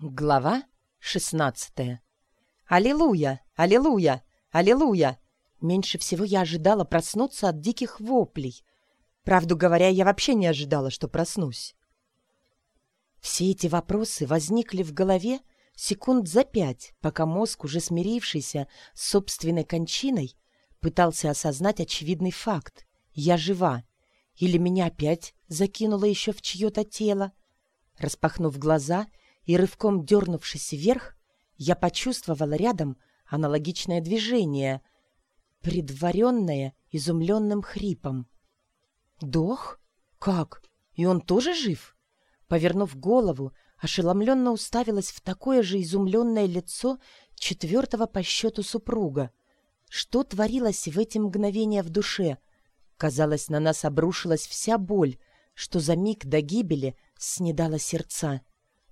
Глава 16 Аллилуйя! Аллилуйя! Аллилуйя! Меньше всего я ожидала проснуться от диких воплей. Правду говоря, я вообще не ожидала, что проснусь. Все эти вопросы возникли в голове секунд за пять, пока мозг, уже смирившийся с собственной кончиной, пытался осознать очевидный факт. Я жива. Или меня опять закинуло еще в чье-то тело. Распахнув глаза, и рывком дернувшись вверх, я почувствовала рядом аналогичное движение, предваренное изумленным хрипом. «Дох? Как? И он тоже жив?» Повернув голову, ошеломленно уставилась в такое же изумленное лицо четвертого по счету супруга. Что творилось в эти мгновения в душе? Казалось, на нас обрушилась вся боль, что за миг до гибели снедала сердца.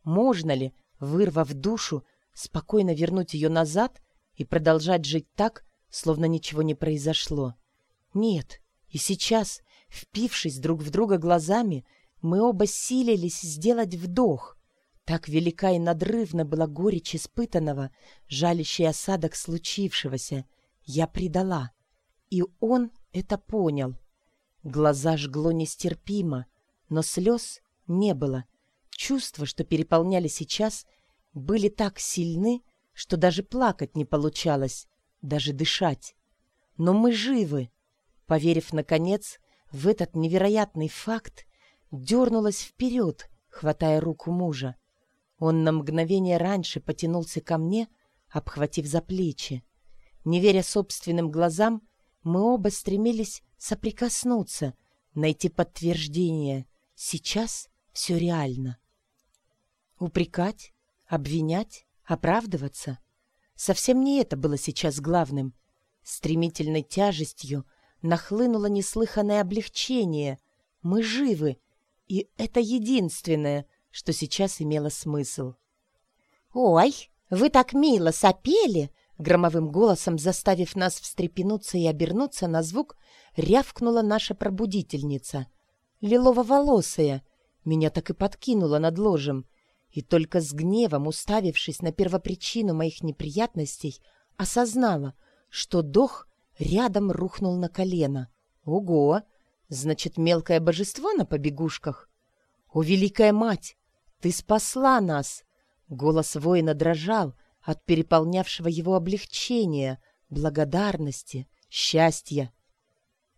Можно ли, вырвав душу, спокойно вернуть ее назад и продолжать жить так, словно ничего не произошло? Нет. И сейчас, впившись друг в друга глазами, мы оба силились сделать вдох. Так велика и надрывна была горечь испытанного, жалящий осадок случившегося. Я предала. И он это понял. Глаза жгло нестерпимо, но слез не было — Чувства, что переполняли сейчас, были так сильны, что даже плакать не получалось, даже дышать. Но мы живы. Поверив, наконец, в этот невероятный факт, дернулась вперед, хватая руку мужа. Он на мгновение раньше потянулся ко мне, обхватив за плечи. Не веря собственным глазам, мы оба стремились соприкоснуться, найти подтверждение. Сейчас все реально. Упрекать, обвинять, оправдываться. Совсем не это было сейчас главным. Стремительной тяжестью нахлынуло неслыханное облегчение. Мы живы, и это единственное, что сейчас имело смысл. «Ой, вы так мило сопели!» Громовым голосом, заставив нас встрепенуться и обернуться на звук, рявкнула наша пробудительница. Лилово-волосая. Меня так и подкинуло над ложем и только с гневом, уставившись на первопричину моих неприятностей, осознала, что Дох рядом рухнул на колено. Ого! Значит, мелкое божество на побегушках? О, Великая Мать! Ты спасла нас! Голос воина дрожал от переполнявшего его облегчения, благодарности, счастья.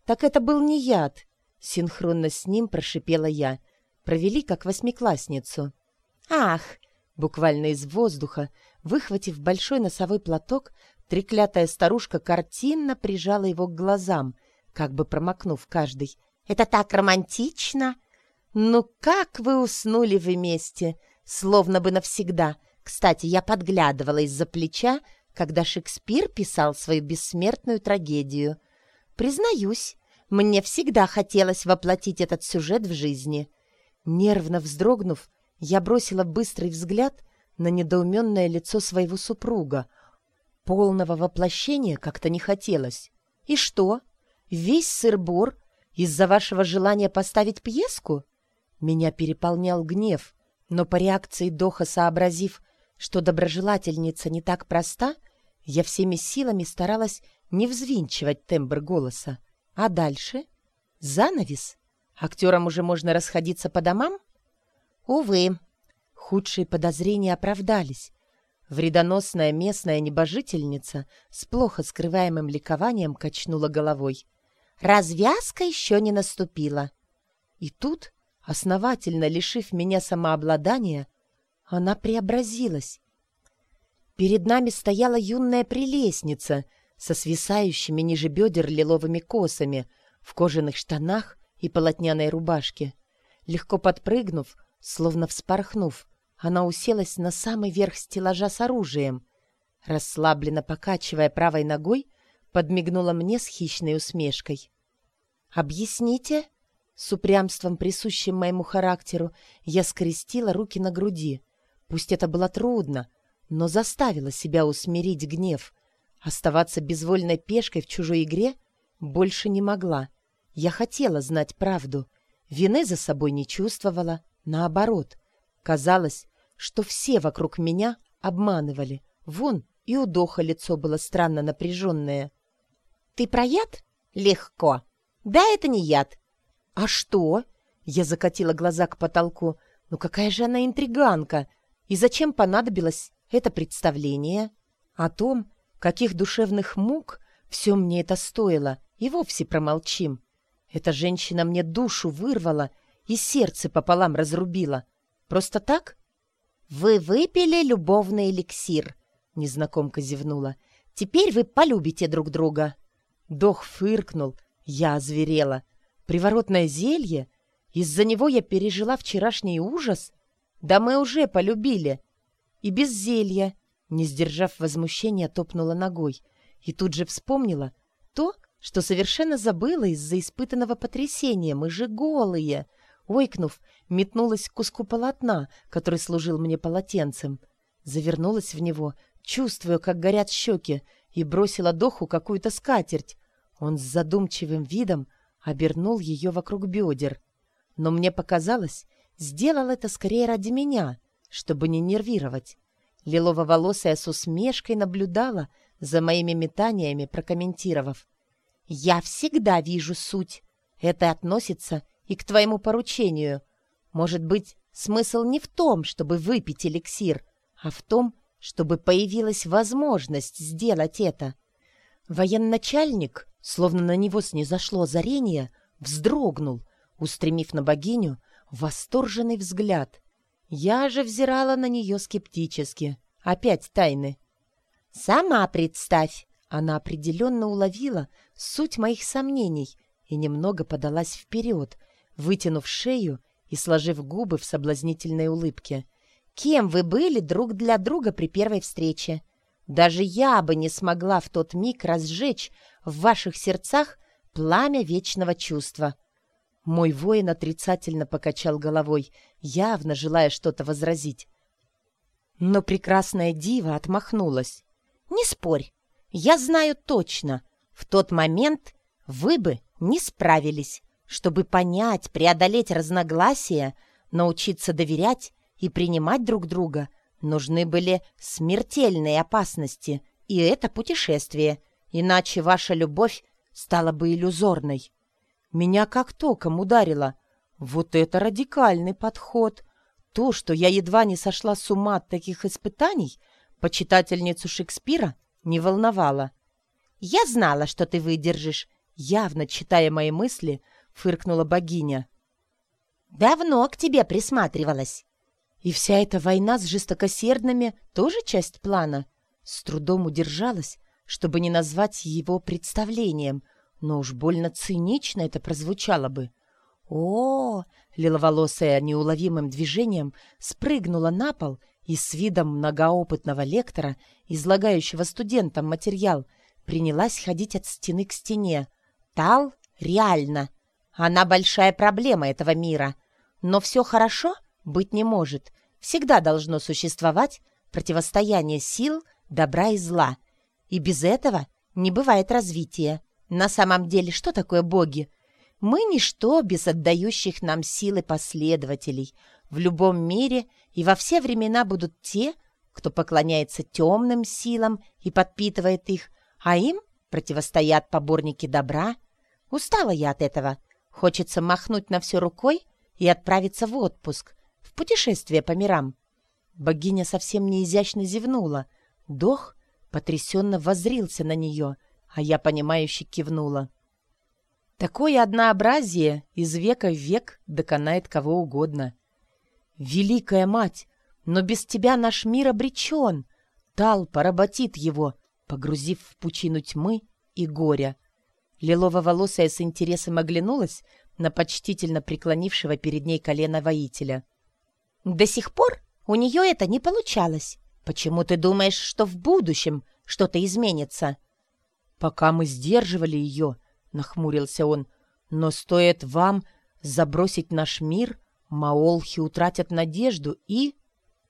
Так это был не яд, синхронно с ним прошипела я. Провели как восьмиклассницу. «Ах!» Буквально из воздуха, выхватив большой носовой платок, треклятая старушка картинно прижала его к глазам, как бы промокнув каждый. «Это так романтично!» «Ну как вы уснули вместе? Словно бы навсегда. Кстати, я подглядывала из-за плеча, когда Шекспир писал свою бессмертную трагедию. Признаюсь, мне всегда хотелось воплотить этот сюжет в жизни». Нервно вздрогнув, я бросила быстрый взгляд на недоуменное лицо своего супруга. Полного воплощения как-то не хотелось. И что? Весь сыр-бор из-за вашего желания поставить пьеску? Меня переполнял гнев, но по реакции Доха сообразив, что доброжелательница не так проста, я всеми силами старалась не взвинчивать тембр голоса. А дальше? Занавес? Актерам уже можно расходиться по домам? Увы, худшие подозрения оправдались. Вредоносная местная небожительница с плохо скрываемым ликованием качнула головой. Развязка еще не наступила. И тут, основательно лишив меня самообладания, она преобразилась. Перед нами стояла юная прелестница со свисающими ниже бедер лиловыми косами, в кожаных штанах и полотняной рубашке. Легко подпрыгнув, Словно вспорхнув, она уселась на самый верх стеллажа с оружием. Расслабленно покачивая правой ногой, подмигнула мне с хищной усмешкой. «Объясните?» С упрямством, присущим моему характеру, я скрестила руки на груди. Пусть это было трудно, но заставила себя усмирить гнев. Оставаться безвольной пешкой в чужой игре больше не могла. Я хотела знать правду. Вины за собой не чувствовала. Наоборот, казалось, что все вокруг меня обманывали. Вон и у Доха лицо было странно напряженное. «Ты про яд?» «Легко. Да, это не яд». «А что?» Я закатила глаза к потолку. «Ну какая же она интриганка! И зачем понадобилось это представление?» О том, каких душевных мук все мне это стоило, и вовсе промолчим. Эта женщина мне душу вырвала и сердце пополам разрубила. Просто так? «Вы выпили любовный эликсир», — незнакомка зевнула. «Теперь вы полюбите друг друга». Дох фыркнул, я озверела. Приворотное зелье? Из-за него я пережила вчерашний ужас? Да мы уже полюбили. И без зелья. Не сдержав возмущения, топнула ногой. И тут же вспомнила то, что совершенно забыла из-за испытанного потрясения. Мы же голые. Ойкнув, метнулась к куску полотна, который служил мне полотенцем. Завернулась в него, чувствуя, как горят щеки, и бросила доху какую-то скатерть. Он с задумчивым видом обернул ее вокруг бедер. Но мне показалось, сделал это скорее ради меня, чтобы не нервировать. Лилово-волосая с усмешкой наблюдала за моими метаниями, прокомментировав. «Я всегда вижу суть. Это относится и к твоему поручению. Может быть, смысл не в том, чтобы выпить эликсир, а в том, чтобы появилась возможность сделать это. Военачальник, словно на него снизошло озарение, вздрогнул, устремив на богиню восторженный взгляд. Я же взирала на нее скептически. Опять тайны. «Сама представь!» Она определенно уловила суть моих сомнений и немного подалась вперед, вытянув шею и сложив губы в соблазнительной улыбке. «Кем вы были друг для друга при первой встрече? Даже я бы не смогла в тот миг разжечь в ваших сердцах пламя вечного чувства». Мой воин отрицательно покачал головой, явно желая что-то возразить. Но прекрасная дива отмахнулась. «Не спорь. Я знаю точно. В тот момент вы бы не справились. Чтобы понять, преодолеть разногласия, научиться доверять и принимать друг друга, нужны были смертельные опасности, и это путешествие, иначе ваша любовь стала бы иллюзорной. Меня как током ударило. Вот это радикальный подход. То, что я едва не сошла с ума от таких испытаний, почитательницу Шекспира не волновало. «Я знала, что ты выдержишь», явно читая мои мысли, фыркнула богиня. «Давно к тебе присматривалась». И вся эта война с жестокосердными тоже часть плана. С трудом удержалась, чтобы не назвать его представлением, но уж больно цинично это прозвучало бы. О, лиловолосая неуловимым движением спрыгнула на пол и с видом многоопытного лектора, излагающего студентам материал, принялась ходить от стены к стене. Тал реально. Она большая проблема этого мира. Но все хорошо быть не может. Всегда должно существовать противостояние сил, добра и зла. И без этого не бывает развития. На самом деле, что такое боги? Мы ничто без отдающих нам силы последователей. В любом мире и во все времена будут те, кто поклоняется темным силам и подпитывает их, а им противостоят поборники добра. Устала я от этого. Хочется махнуть на все рукой и отправиться в отпуск, в путешествие по мирам. Богиня совсем неизящно зевнула. Дох потрясенно возрился на нее, а я, понимающе кивнула. Такое однообразие из века в век доконает кого угодно. Великая мать, но без тебя наш мир обречен. Тал поработит его, погрузив в пучину тьмы и горя. Лилово-волосая с интересом оглянулась на почтительно преклонившего перед ней колено воителя. «До сих пор у нее это не получалось. Почему ты думаешь, что в будущем что-то изменится?» «Пока мы сдерживали ее», — нахмурился он. «Но стоит вам забросить наш мир, маолхи утратят надежду и...»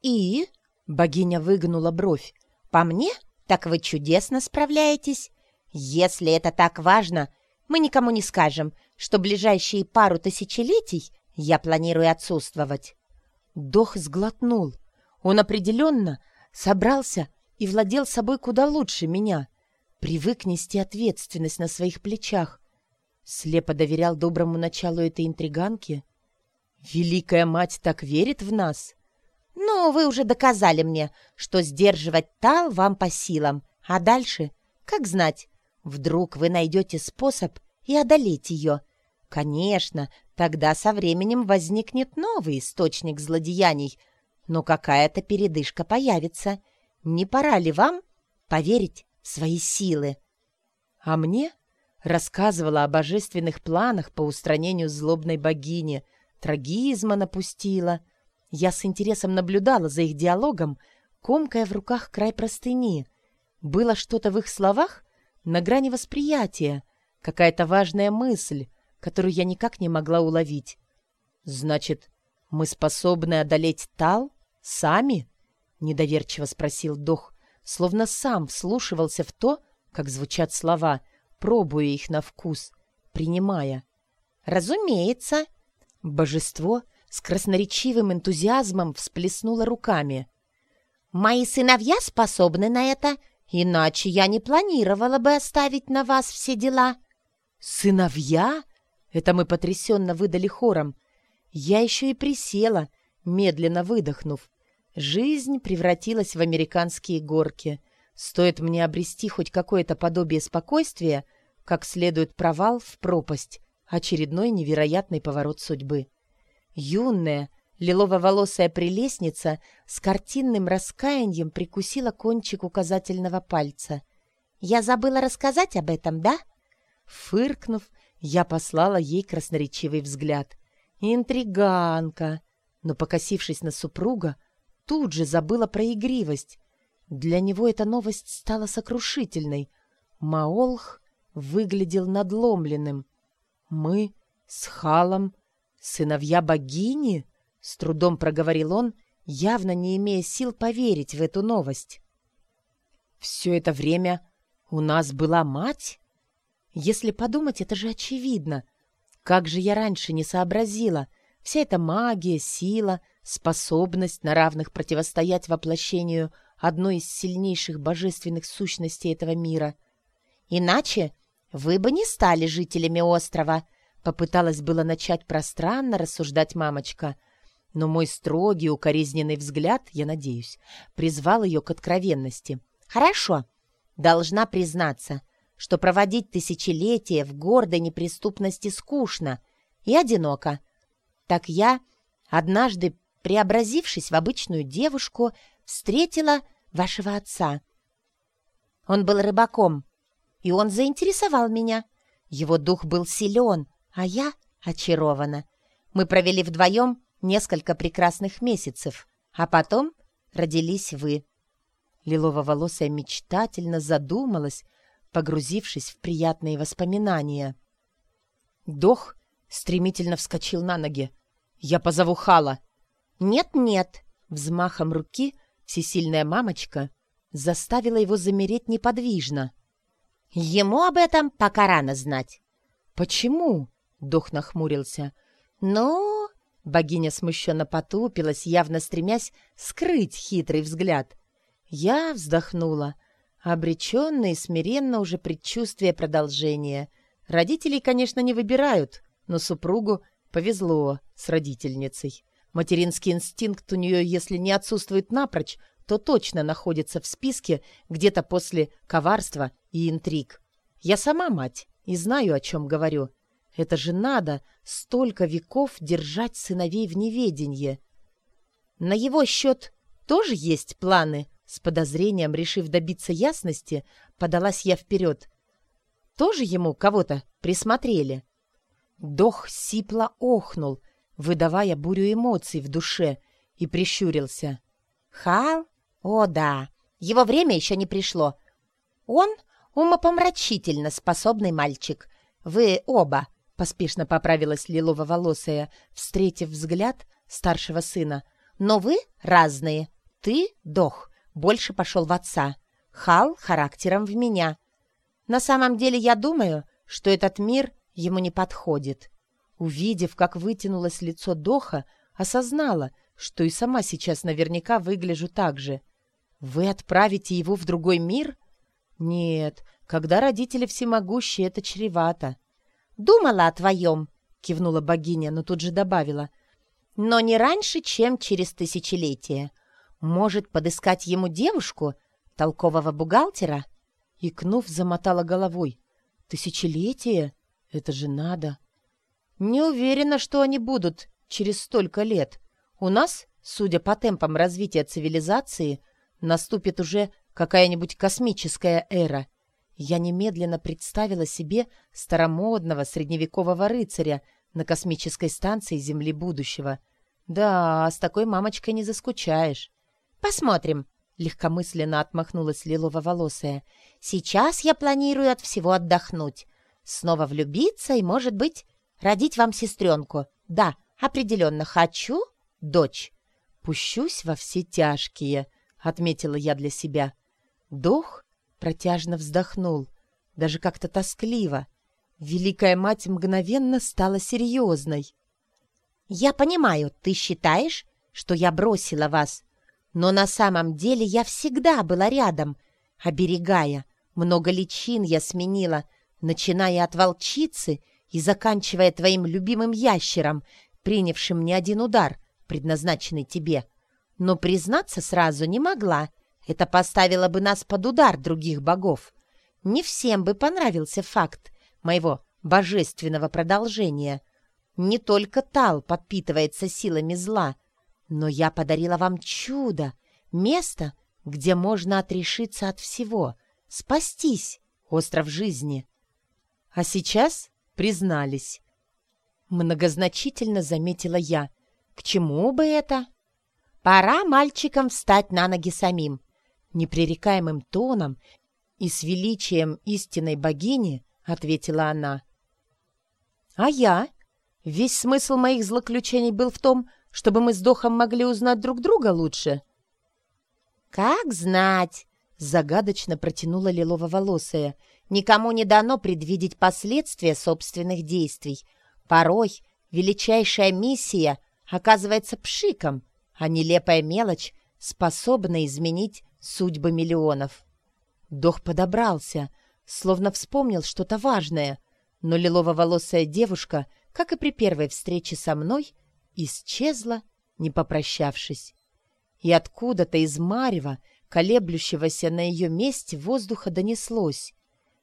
«И?» — богиня выгнула бровь. «По мне, так вы чудесно справляетесь. Если это так важно, мы никому не скажем, что ближайшие пару тысячелетий я планирую отсутствовать». Дох сглотнул. Он определенно собрался и владел собой куда лучше меня. Привык нести ответственность на своих плечах. Слепо доверял доброму началу этой интриганки. Великая мать так верит в нас. «Ну, вы уже доказали мне, что сдерживать Тал вам по силам. А дальше, как знать, вдруг вы найдете способ и одолеть ее. Конечно, тогда со временем возникнет новый источник злодеяний, но какая-то передышка появится. Не пора ли вам поверить в свои силы?» А мне рассказывала о божественных планах по устранению злобной богини, трагизма напустила — я с интересом наблюдала за их диалогом, комкая в руках край простыни. Было что-то в их словах на грани восприятия, какая-то важная мысль, которую я никак не могла уловить. «Значит, мы способны одолеть Тал? Сами?» — недоверчиво спросил Дох, словно сам вслушивался в то, как звучат слова, пробуя их на вкус, принимая. «Разумеется!» Божество — с красноречивым энтузиазмом всплеснула руками. «Мои сыновья способны на это, иначе я не планировала бы оставить на вас все дела». «Сыновья?» — это мы потрясенно выдали хором. Я еще и присела, медленно выдохнув. Жизнь превратилась в американские горки. Стоит мне обрести хоть какое-то подобие спокойствия, как следует провал в пропасть, очередной невероятный поворот судьбы. Юная, лилово-волосая прелестница с картинным раскаянием прикусила кончик указательного пальца. «Я забыла рассказать об этом, да?» Фыркнув, я послала ей красноречивый взгляд. «Интриганка!» Но, покосившись на супруга, тут же забыла про игривость. Для него эта новость стала сокрушительной. Маолх выглядел надломленным. Мы с Халом «Сыновья богини?» — с трудом проговорил он, явно не имея сил поверить в эту новость. «Все это время у нас была мать?» Если подумать, это же очевидно. Как же я раньше не сообразила? Вся эта магия, сила, способность на равных противостоять воплощению одной из сильнейших божественных сущностей этого мира. Иначе вы бы не стали жителями острова, Попыталась было начать пространно рассуждать мамочка, но мой строгий, укоризненный взгляд, я надеюсь, призвал ее к откровенности. «Хорошо. Должна признаться, что проводить тысячелетия в гордой неприступности скучно и одиноко. Так я, однажды преобразившись в обычную девушку, встретила вашего отца. Он был рыбаком, и он заинтересовал меня. Его дух был силен, а я очарована. Мы провели вдвоем несколько прекрасных месяцев, а потом родились вы. Лилово-волосая мечтательно задумалась, погрузившись в приятные воспоминания. Дох стремительно вскочил на ноги. «Я позову Хала!» «Нет-нет!» Взмахом руки всесильная мамочка заставила его замереть неподвижно. «Ему об этом пока рано знать». «Почему?» Дух нахмурился. «Ну...» Богиня смущенно потупилась, явно стремясь скрыть хитрый взгляд. Я вздохнула. Обреченно и смиренно уже предчувствие продолжения. Родителей, конечно, не выбирают, но супругу повезло с родительницей. Материнский инстинкт у нее, если не отсутствует напрочь, то точно находится в списке где-то после коварства и интриг. Я сама мать и знаю, о чем говорю. Это же надо столько веков держать сыновей в неведении. На его счет тоже есть планы? С подозрением, решив добиться ясности, подалась я вперед. Тоже ему кого-то присмотрели? Дох сипло охнул, выдавая бурю эмоций в душе, и прищурился. «Хал? О, да, его время еще не пришло. Он умопомрачительно способный мальчик. Вы оба Поспешно поправилась лилово-волосая, встретив взгляд старшего сына. «Но вы разные. Ты, Дох, больше пошел в отца. Хал характером в меня. На самом деле я думаю, что этот мир ему не подходит». Увидев, как вытянулось лицо Доха, осознала, что и сама сейчас наверняка выгляжу так же. Вы отправите его в другой мир? Нет, когда родители всемогущие, это чревато. «Думала о твоем», — кивнула богиня, но тут же добавила. «Но не раньше, чем через тысячелетие. Может, подыскать ему девушку, толкового бухгалтера?» Икнув, замотала головой. «Тысячелетие? Это же надо!» «Не уверена, что они будут через столько лет. У нас, судя по темпам развития цивилизации, наступит уже какая-нибудь космическая эра. Я немедленно представила себе старомодного средневекового рыцаря на космической станции Земли будущего. Да, с такой мамочкой не заскучаешь. «Посмотрим», — легкомысленно отмахнулась лилово-волосая. «Сейчас я планирую от всего отдохнуть. Снова влюбиться и, может быть, родить вам сестренку. Да, определенно хочу дочь». «Пущусь во все тяжкие», — отметила я для себя. Дох протяжно вздохнул, даже как-то тоскливо. Великая мать мгновенно стала серьезной. «Я понимаю, ты считаешь, что я бросила вас, но на самом деле я всегда была рядом, оберегая. Много личин я сменила, начиная от волчицы и заканчивая твоим любимым ящером, принявшим не один удар, предназначенный тебе. Но признаться сразу не могла. Это поставило бы нас под удар других богов. Не всем бы понравился факт моего божественного продолжения. Не только Тал подпитывается силами зла, но я подарила вам чудо, место, где можно отрешиться от всего, спастись, остров жизни. А сейчас признались. Многозначительно заметила я. К чему бы это? Пора мальчикам встать на ноги самим непререкаемым тоном и с величием истинной богини ответила она. «А я? Весь смысл моих злоключений был в том, чтобы мы с Дохом могли узнать друг друга лучше». «Как знать!» — загадочно протянула лилово-волосая. «Никому не дано предвидеть последствия собственных действий. Порой величайшая миссия оказывается пшиком, а нелепая мелочь способна изменить судьбы миллионов. Дох подобрался, словно вспомнил что-то важное, но лилово-волосая девушка, как и при первой встрече со мной, исчезла, не попрощавшись. И откуда-то из марева, колеблющегося на ее месте, воздуха донеслось.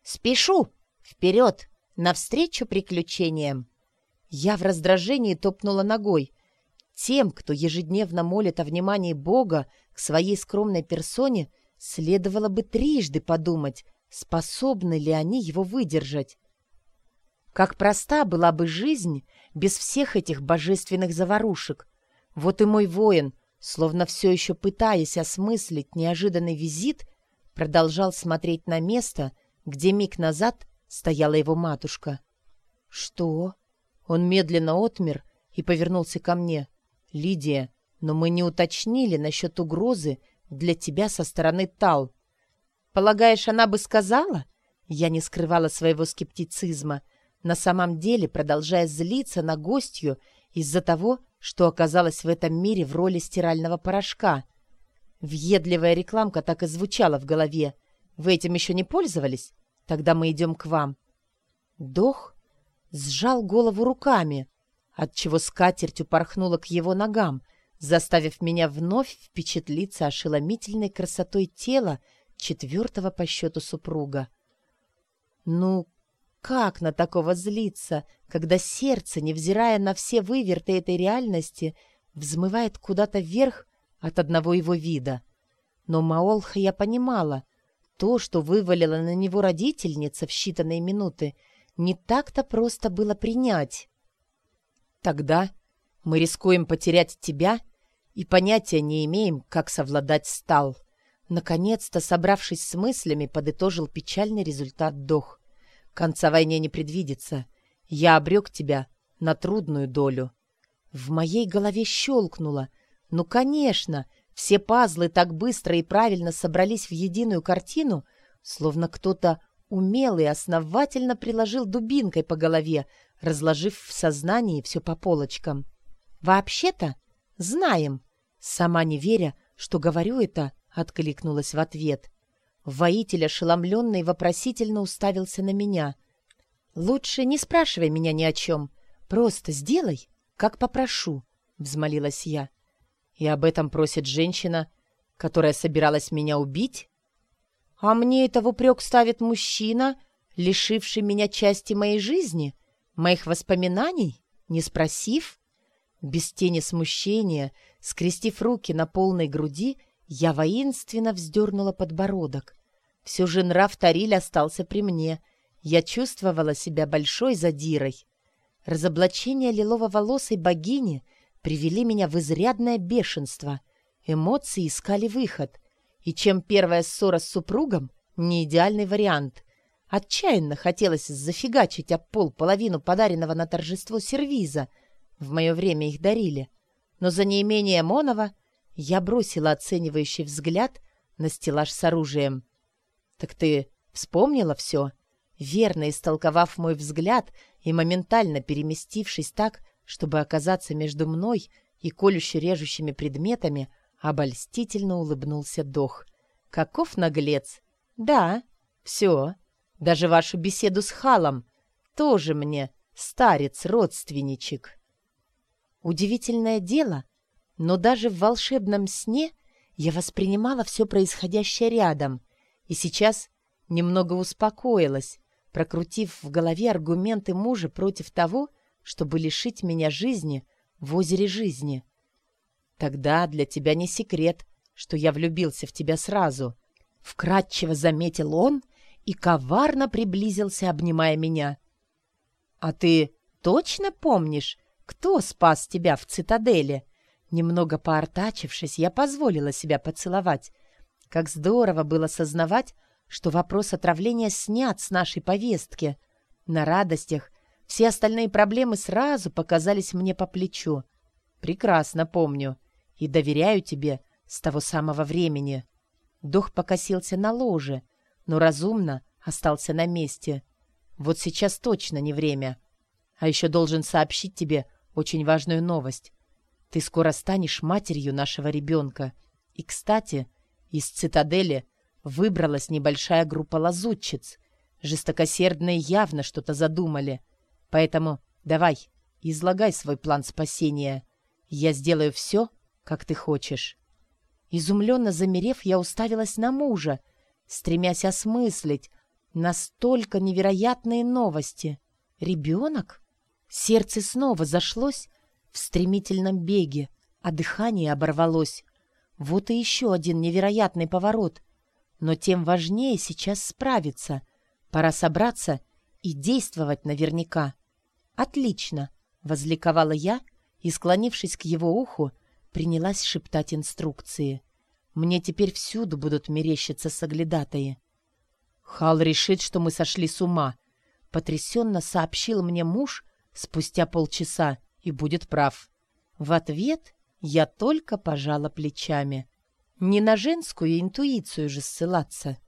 «Спешу! Вперед! Навстречу приключениям!» Я в раздражении топнула ногой. Тем, кто ежедневно молит о внимании Бога к своей скромной персоне, следовало бы трижды подумать, способны ли они его выдержать. Как проста была бы жизнь без всех этих божественных заварушек. Вот и мой воин, словно все еще пытаясь осмыслить неожиданный визит, продолжал смотреть на место, где миг назад стояла его матушка. «Что?» Он медленно отмер и повернулся ко мне. «Лидия, но мы не уточнили насчет угрозы для тебя со стороны Тал. Полагаешь, она бы сказала?» Я не скрывала своего скептицизма, на самом деле продолжая злиться на гостью из-за того, что оказалась в этом мире в роли стирального порошка. Въедливая рекламка так и звучала в голове. «Вы этим еще не пользовались? Тогда мы идем к вам». Дох сжал голову руками, отчего скатерть упорхнула к его ногам, заставив меня вновь впечатлиться ошеломительной красотой тела четвертого по счету супруга. Ну, как на такого злиться, когда сердце, невзирая на все выверты этой реальности, взмывает куда-то вверх от одного его вида? Но Маолха я понимала, то, что вывалила на него родительница в считанные минуты, не так-то просто было принять. Тогда мы рискуем потерять тебя и понятия не имеем, как совладать с Тал. Наконец-то, собравшись с мыслями, подытожил печальный результат Дох. Конца войне не предвидится. Я обрек тебя на трудную долю. В моей голове щелкнуло. Ну, конечно, все пазлы так быстро и правильно собрались в единую картину, словно кто-то умелый основательно приложил дубинкой по голове, разложив в сознании все по полочкам. «Вообще-то знаем», Сама не веря, что говорю это, откликнулась в ответ. Воитель, ошеломленный, вопросительно уставился на меня. «Лучше не спрашивай меня ни о чем. Просто сделай, как попрошу», — взмолилась я. «И об этом просит женщина, которая собиралась меня убить?» «А мне это в упрек ставит мужчина, лишивший меня части моей жизни, моих воспоминаний, не спросив?» Без тени смущения, скрестив руки на полной груди, я воинственно вздернула подбородок. Все же нрав Тариль остался при мне. Я чувствовала себя большой задирой. Разоблачение лилово-волосой богини привели меня в изрядное бешенство. Эмоции искали выход. И чем первая ссора с супругом, не идеальный вариант. Отчаянно хотелось зафигачить об пол половину подаренного на торжество сервиза. В мое время их дарили. Но за неимение Монова я бросила оценивающий взгляд на стеллаж с оружием. «Так ты вспомнила все?» Верно истолковав мой взгляд и моментально переместившись так, чтобы оказаться между мной и колюще-режущими предметами, обольстительно улыбнулся Дох. «Каков наглец!» «Да, все. Даже вашу беседу с Халом. Тоже мне старец-родственничек». Удивительное дело — но даже в волшебном сне я воспринимала все происходящее рядом, и сейчас немного успокоилась, прокрутив в голове аргументы мужа против того, чтобы лишить меня жизни в озере жизни. Тогда для тебя не секрет, что я влюбился в тебя сразу. Вкратчиво заметил он и коварно приблизился, обнимая меня. А ты точно помнишь, кто спас тебя в цитадели? Немного поортачившись, я позволила себя поцеловать. Как здорово было сознавать, что вопрос отравления снят с нашей повестки. На радостях все остальные проблемы сразу показались мне по плечу. Прекрасно помню и доверяю тебе с того самого времени. Дух покосился на ложе, но разумно остался на месте. Вот сейчас точно не время. А еще должен сообщить тебе очень важную новость. Ты скоро станешь матерью нашего ребенка. И, кстати, из цитадели выбралась небольшая группа лазутчиц. Жестокосердные явно что-то задумали. Поэтому давай, излагай свой план спасения. Я сделаю все, как ты хочешь». Изумленно замерев, я уставилась на мужа, стремясь осмыслить настолько невероятные новости. «Ребенок?» Сердце снова зашлось, в стремительном беге, а дыхание оборвалось. Вот и еще один невероятный поворот. Но тем важнее сейчас справиться. Пора собраться и действовать наверняка. «Отлично!» — возликовала я и, склонившись к его уху, принялась шептать инструкции. «Мне теперь всюду будут мерещиться соглядатые». «Хал решит, что мы сошли с ума», — потрясенно сообщил мне муж спустя полчаса и будет прав. В ответ я только пожала плечами. Не на женскую интуицию же ссылаться.